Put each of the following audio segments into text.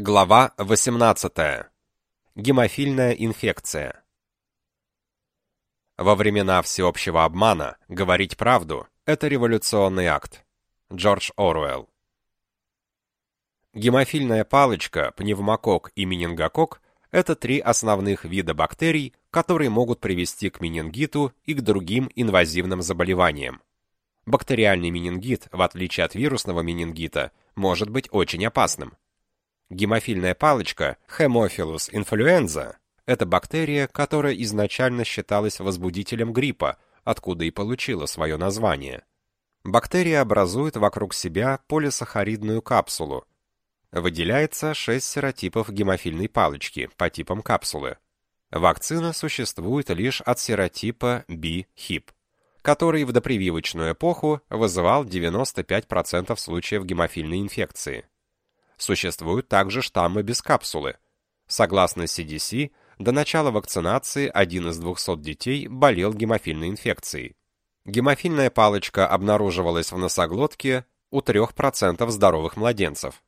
Глава 18. Гемофильная инфекция. Во времена всеобщего обмана говорить правду это революционный акт. Джордж Оруэлл. Гемофильная палочка, пневмокок и менингокок это три основных вида бактерий, которые могут привести к менингиту и к другим инвазивным заболеваниям. Бактериальный менингит, в отличие от вирусного менингита, может быть очень опасным. Гемофильная палочка Haemophilus influenza это бактерия, которая изначально считалась возбудителем гриппа, откуда и получила свое название. Бактерия образует вокруг себя полисахаридную капсулу. Выделяется 6 серотипов гемофильной палочки по типам капсулы. Вакцина существует лишь от серотипа B-HIP, который в допрививочную эпоху вызывал 95% случаев гемофильной инфекции. Существуют также штаммы без капсулы. Согласно CDC, до начала вакцинации один из 200 детей болел гемофильной инфекцией. Гемофильная палочка обнаруживалась в носоглотке у 3% здоровых младенцев.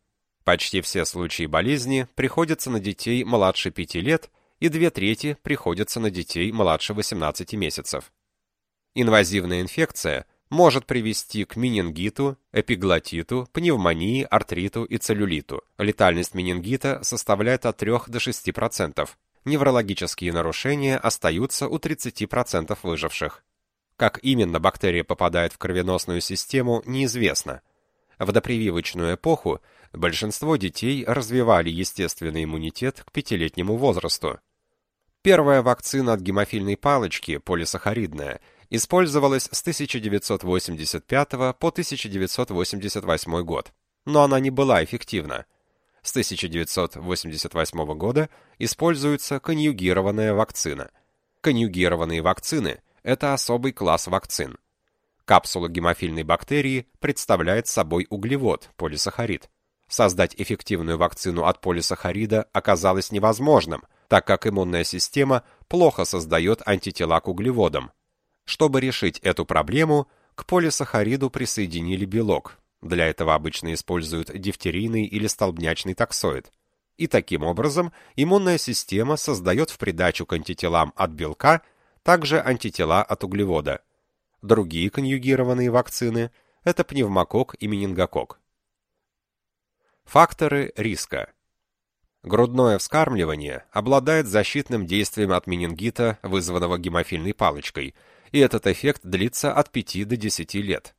Почти все случаи болезни приходятся на детей младше 5 лет, и две трети приходятся на детей младше 18 месяцев. Инвазивная инфекция может привести к менингиту, эпиглотиту, пневмонии, артриту и целлюлиту. Летальность менингита составляет от 3 до 6%. Неврологические нарушения остаются у 30% выживших. Как именно бактерия попадает в кровеносную систему, неизвестно. В допрививочную эпоху большинство детей развивали естественный иммунитет к пятилетнему возрасту. Первая вакцина от гемофильной палочки, полисахаридная, использовалась с 1985 по 1988 год, но она не была эффективна. С 1988 года используется конъюгированная вакцина. Конъюгированные вакцины – это особый класс вакцин. Капсула гемофильной бактерии представляет собой углевод, полисахарид. Создать эффективную вакцину от полисахарида оказалось невозможным, так как иммунная система плохо создает антитела к углеводам, чтобы решить эту проблему, к полисахариду присоединили белок. Для этого обычно используют дифтерийный или столбнячный токсоид. И таким образом иммунная система создает в придачу к антителам от белка также антитела от углевода. Другие конъюгированные вакцины – это пневмокок и менингокок. Факторы риска. Грудное вскармливание обладает защитным действием от менингита, вызванного гемофильной палочкой – и этот эффект длится от 5 до 10 лет.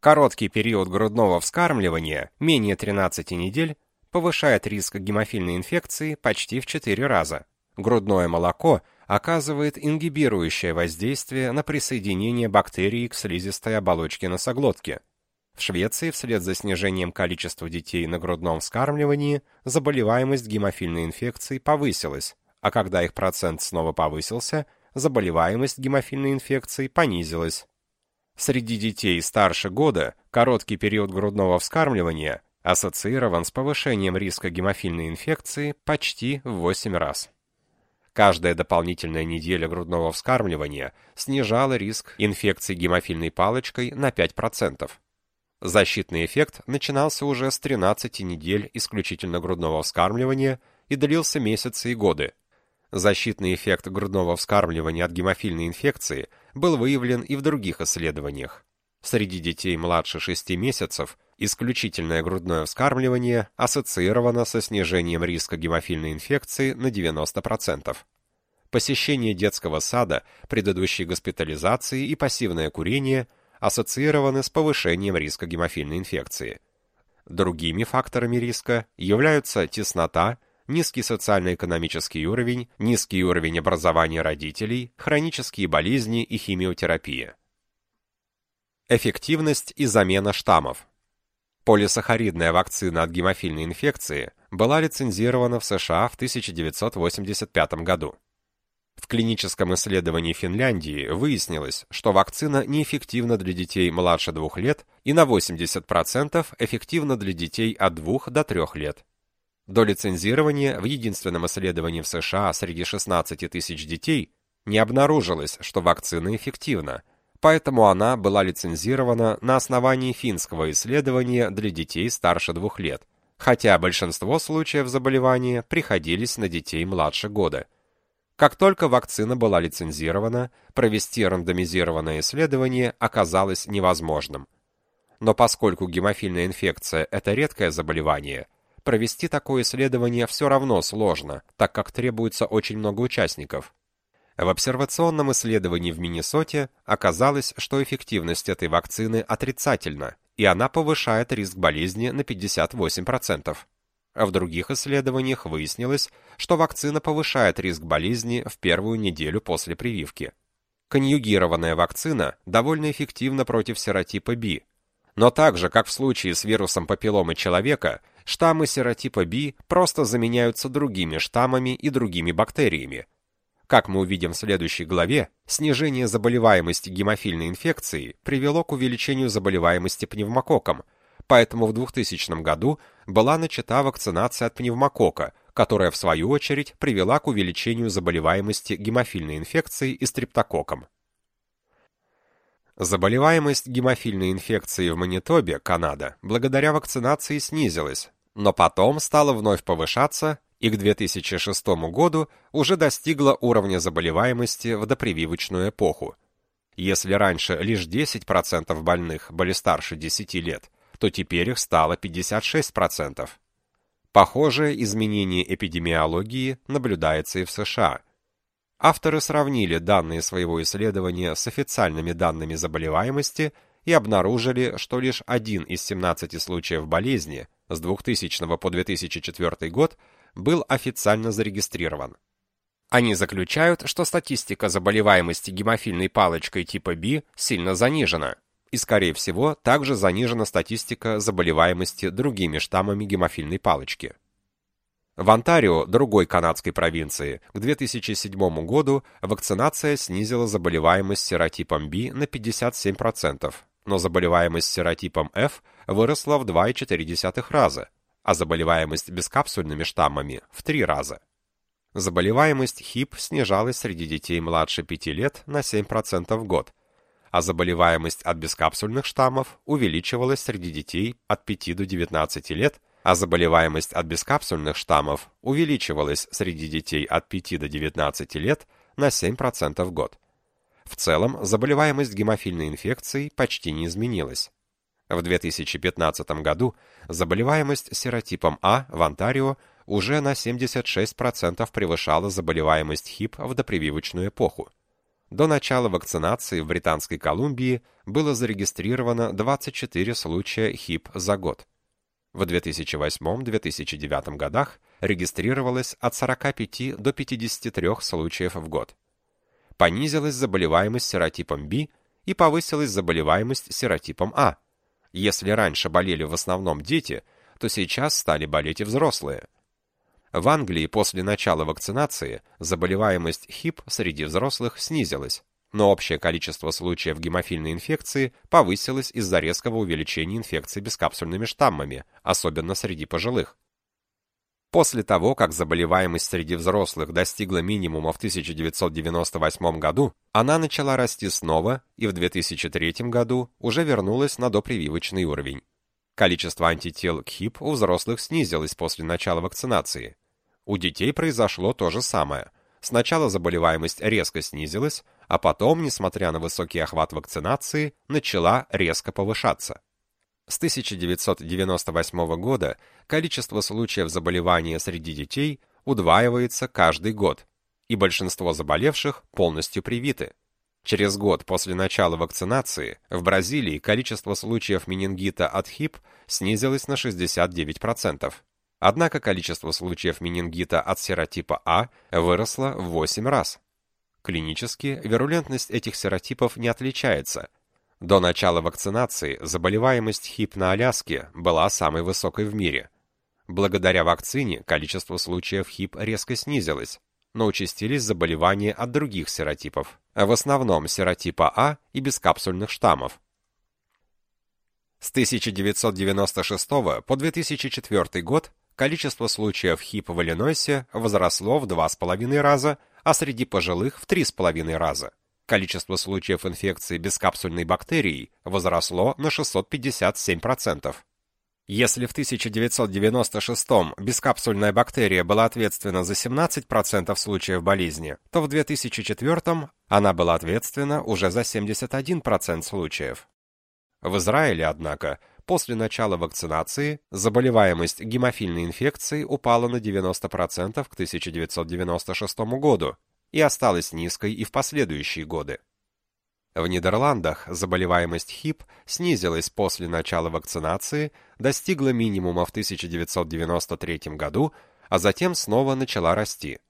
Короткий период грудного вскармливания, менее 13 недель, повышает риск гемофильной инфекции почти в 4 раза. Грудное молоко оказывает ингибирующее воздействие на присоединение бактерий к слизистой оболочке носоглотки. В Швеции вслед за снижением количества детей на грудном вскармливании заболеваемость гемофильной инфекцией повысилась, а когда их процент снова повысился – заболеваемость гемофильной инфекцией понизилась. Среди детей старше года короткий период грудного вскармливания ассоциирован с повышением риска гемофильной инфекции почти в 8 раз. Каждая дополнительная неделя грудного вскармливания снижала риск инфекции гемофильной палочкой на 5%. Защитный эффект начинался уже с 13 недель исключительно грудного вскармливания и длился месяцы и годы, Защитный эффект грудного вскармливания от гемофильной инфекции был выявлен и в других исследованиях. Среди детей младше 6 месяцев исключительное грудное вскармливание ассоциировано со снижением риска гемофильной инфекции на 90%. Посещение детского сада, предыдущей госпитализации и пассивное курение ассоциированы с повышением риска гемофильной инфекции. Другими факторами риска являются теснота, низкий социально-экономический уровень, низкий уровень образования родителей, хронические болезни и химиотерапия. Эффективность и замена штаммов. Полисахаридная вакцина от гемофильной инфекции была лицензирована в США в 1985 году. В клиническом исследовании Финляндии выяснилось, что вакцина неэффективна для детей младше 2 лет и на 80% эффективна для детей от 2 до 3 лет. До лицензирования в единственном исследовании в США среди 16 тысяч детей не обнаружилось, что вакцина эффективна, поэтому она была лицензирована на основании финского исследования для детей старше двух лет, хотя большинство случаев заболевания приходились на детей младше года. Как только вакцина была лицензирована, провести рандомизированное исследование оказалось невозможным. Но поскольку гемофильная инфекция – это редкое заболевание, провести такое исследование все равно сложно, так как требуется очень много участников. В обсервационном исследовании в Миннесоте оказалось, что эффективность этой вакцины отрицательна, и она повышает риск болезни на 58%. А в других исследованиях выяснилось, что вакцина повышает риск болезни в первую неделю после прививки. Конъюгированная вакцина довольно эффективна против серотипа B. Но так же, как в случае с вирусом папилломы человека, штаммы серотипа B просто заменяются другими штаммами и другими бактериями. Как мы увидим в следующей главе, снижение заболеваемости гемофильной инфекцией привело к увеличению заболеваемости пневмококком, поэтому в 2000 году была начата вакцинация от пневмокока, которая в свою очередь привела к увеличению заболеваемости гемофильной инфекцией и стрептококком. Заболеваемость гемофильной инфекцией в Манитобе, Канада, благодаря вакцинации снизилась, но потом стала вновь повышаться и к 2006 году уже достигла уровня заболеваемости в допрививочную эпоху. Если раньше лишь 10% больных были старше 10 лет, то теперь их стало 56%. Похожее изменение эпидемиологии наблюдается и в США. Авторы сравнили данные своего исследования с официальными данными заболеваемости и обнаружили, что лишь один из 17 случаев болезни с 2000 по 2004 год был официально зарегистрирован. Они заключают, что статистика заболеваемости гемофильной палочкой типа B сильно занижена, и, скорее всего, также занижена статистика заболеваемости другими штаммами гемофильной палочки. В Онтарио, другой канадской провинции, к 2007 году вакцинация снизила заболеваемость серотипом B на 57%, но заболеваемость серотипом F выросла в 2,4 раза, а заболеваемость бескапсульными штаммами в 3 раза. Заболеваемость ХИП снижалась среди детей младше 5 лет на 7% в год, а заболеваемость от бескапсульных штаммов увеличивалась среди детей от 5 до 19 лет, а заболеваемость от бескапсульных штаммов увеличивалась среди детей от 5 до 19 лет на 7% в год. В целом, заболеваемость гемофильной инфекцией почти не изменилась. В 2015 году заболеваемость серотипом А в Онтарио уже на 76% превышала заболеваемость ХИП в допрививочную эпоху. До начала вакцинации в Британской Колумбии было зарегистрировано 24 случая ХИП за год. В 2008-2009 годах регистрировалось от 45 до 53 случаев в год. Понизилась заболеваемость серотипом B и повысилась заболеваемость серотипом А. Если раньше болели в основном дети, то сейчас стали болеть и взрослые. В Англии после начала вакцинации заболеваемость ХИП среди взрослых снизилась, но общее количество случаев гемофильной инфекции повысилось из-за резкого увеличения инфекций бескапсульными штаммами, особенно среди пожилых. После того, как заболеваемость среди взрослых достигла минимума в 1998 году, она начала расти снова и в 2003 году уже вернулась на допрививочный уровень. Количество антител к ХИП у взрослых снизилось после начала вакцинации, у детей произошло то же самое. Сначала заболеваемость резко снизилась, а потом, несмотря на высокий охват вакцинации, начала резко повышаться. С 1998 года количество случаев заболевания среди детей удваивается каждый год, и большинство заболевших полностью привиты. Через год после начала вакцинации в Бразилии количество случаев менингита от ХИП снизилось на 69%. Однако количество случаев менингита от серотипа А выросло в 8 раз. Клинически вирулентность этих серотипов не отличается. До начала вакцинации заболеваемость ХИП на Аляске была самой высокой в мире. Благодаря вакцине количество случаев ХИП резко снизилось, но участились заболевания от других серотипов, в основном серотипа А и бескапсульных штаммов. С 1996 по 2004 год количество случаев ХИП в Иллинойсе возросло в 2,5 раза, а среди пожилых в 3,5 раза. Количество случаев инфекции бескапсульной бактерией возросло на 657%. Если в 1996 бескапсульная бактерия была ответственна за 17% случаев болезни, то в 2004 она была ответственна уже за 71% случаев. В Израиле, однако, после начала вакцинации заболеваемость гемофильной инфекцией упала на 90% к 1996 году и осталась низкой и в последующие годы. В Нидерландах заболеваемость ХИП снизилась после начала вакцинации, достигла минимума в 1993 году, а затем снова начала расти.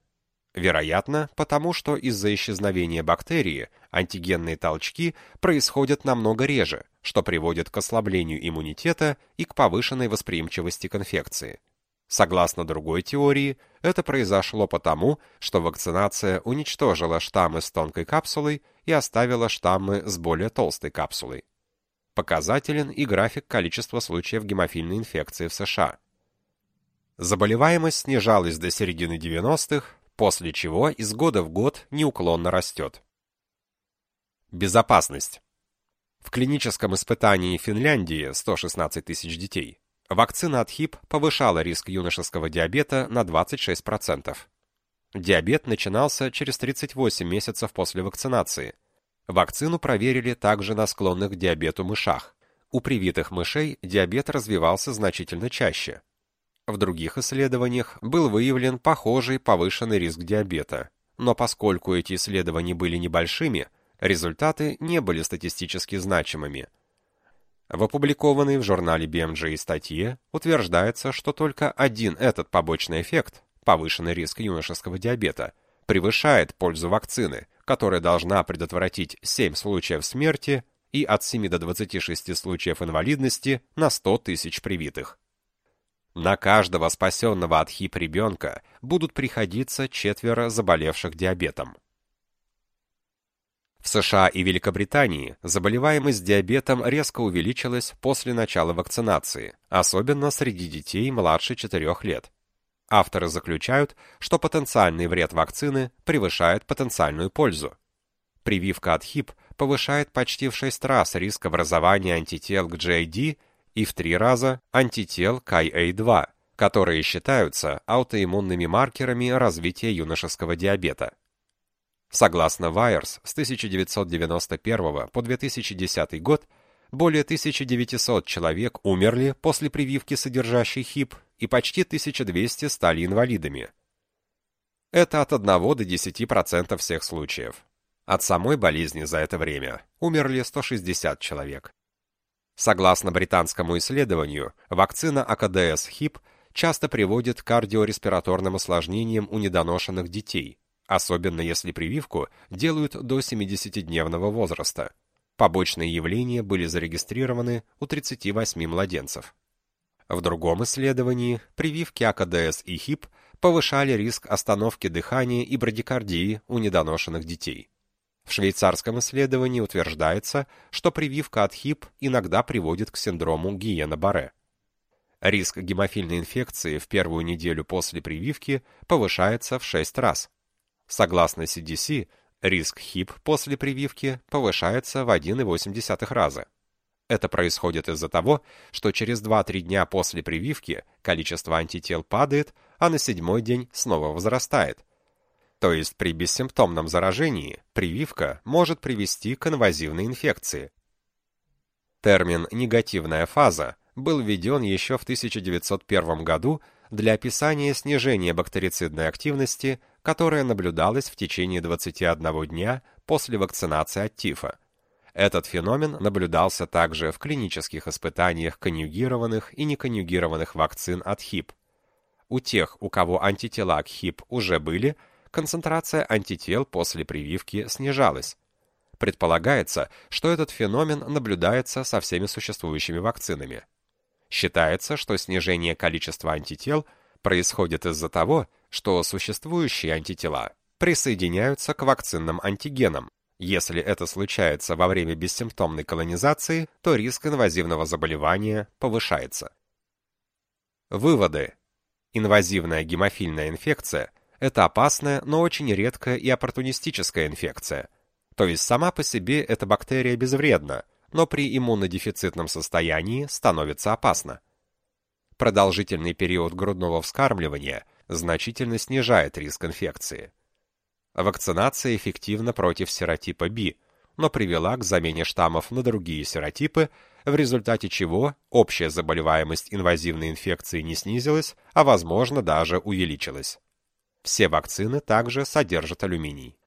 Вероятно, потому что из-за исчезновения бактерии антигенные толчки происходят намного реже, что приводит к ослаблению иммунитета и к повышенной восприимчивости к инфекции. Согласно другой теории, это произошло потому, что вакцинация уничтожила штаммы с тонкой капсулой и оставила штаммы с более толстой капсулой. Показателен и график количества случаев гемофильной инфекции в США. Заболеваемость снижалась до середины 90-х, после чего из года в год неуклонно растет. Безопасность. В клиническом испытании Финляндии 116 тысяч детей Вакцина от ХИП повышала риск юношеского диабета на 26%. Диабет начинался через 38 месяцев после вакцинации. Вакцину проверили также на склонных к диабету мышах. У привитых мышей диабет развивался значительно чаще. В других исследованиях был выявлен похожий повышенный риск диабета. Но поскольку эти исследования были небольшими, результаты не были статистически значимыми – в опубликованной в журнале BMJ статье утверждается, что только один этот побочный эффект, повышенный риск юношеского диабета, превышает пользу вакцины, которая должна предотвратить 7 случаев смерти и от 7 до 26 случаев инвалидности на 100 тысяч привитых. На каждого спасенного от ХИП ребенка будут приходиться четверо заболевших диабетом. В США и Великобритании заболеваемость диабетом резко увеличилась после начала вакцинации, особенно среди детей младше 4 лет. Авторы заключают, что потенциальный вред вакцины превышает потенциальную пользу. Прививка от ХИП повышает почти в 6 раз риск образования антител к JD и в 3 раза антител к IA2, которые считаются аутоиммунными маркерами развития юношеского диабета. Согласно Вайерс, с 1991 по 2010 год более 1900 человек умерли после прививки, содержащей ХИП, и почти 1200 стали инвалидами. Это от 1 до 10% всех случаев. От самой болезни за это время умерли 160 человек. Согласно британскому исследованию, вакцина АКДС ХИП часто приводит к кардиореспираторным осложнениям у недоношенных детей – особенно если прививку делают до 70-дневного возраста. Побочные явления были зарегистрированы у 38 младенцев. В другом исследовании прививки АКДС и ХИП повышали риск остановки дыхания и брадикардии у недоношенных детей. В швейцарском исследовании утверждается, что прививка от ХИП иногда приводит к синдрому Гиена-Барре. Риск гемофильной инфекции в первую неделю после прививки повышается в 6 раз, Согласно CDC, риск ХИП после прививки повышается в 1,8 раза. Это происходит из-за того, что через 2-3 дня после прививки количество антител падает, а на седьмой день снова возрастает. То есть при бессимптомном заражении прививка может привести к инвазивной инфекции. Термин «негативная фаза» был введен еще в 1901 году для описания снижения бактерицидной активности которая наблюдалась в течение 21 дня после вакцинации от тифа. Этот феномен наблюдался также в клинических испытаниях конъюгированных и неконъюгированных вакцин от ХИП. У тех, у кого антитела к ХИП уже были, концентрация антител после прививки снижалась. Предполагается, что этот феномен наблюдается со всеми существующими вакцинами. Считается, что снижение количества антител происходит из-за того, что существующие антитела присоединяются к вакцинным антигенам. Если это случается во время бессимптомной колонизации, то риск инвазивного заболевания повышается. Выводы. Инвазивная гемофильная инфекция – это опасная, но очень редкая и оппортунистическая инфекция. То есть сама по себе эта бактерия безвредна, но при иммунодефицитном состоянии становится опасна. Продолжительный период грудного вскармливания значительно снижает риск инфекции. Вакцинация эффективна против серотипа B, но привела к замене штаммов на другие серотипы, в результате чего общая заболеваемость инвазивной инфекцией не снизилась, а возможно даже увеличилась. Все вакцины также содержат алюминий.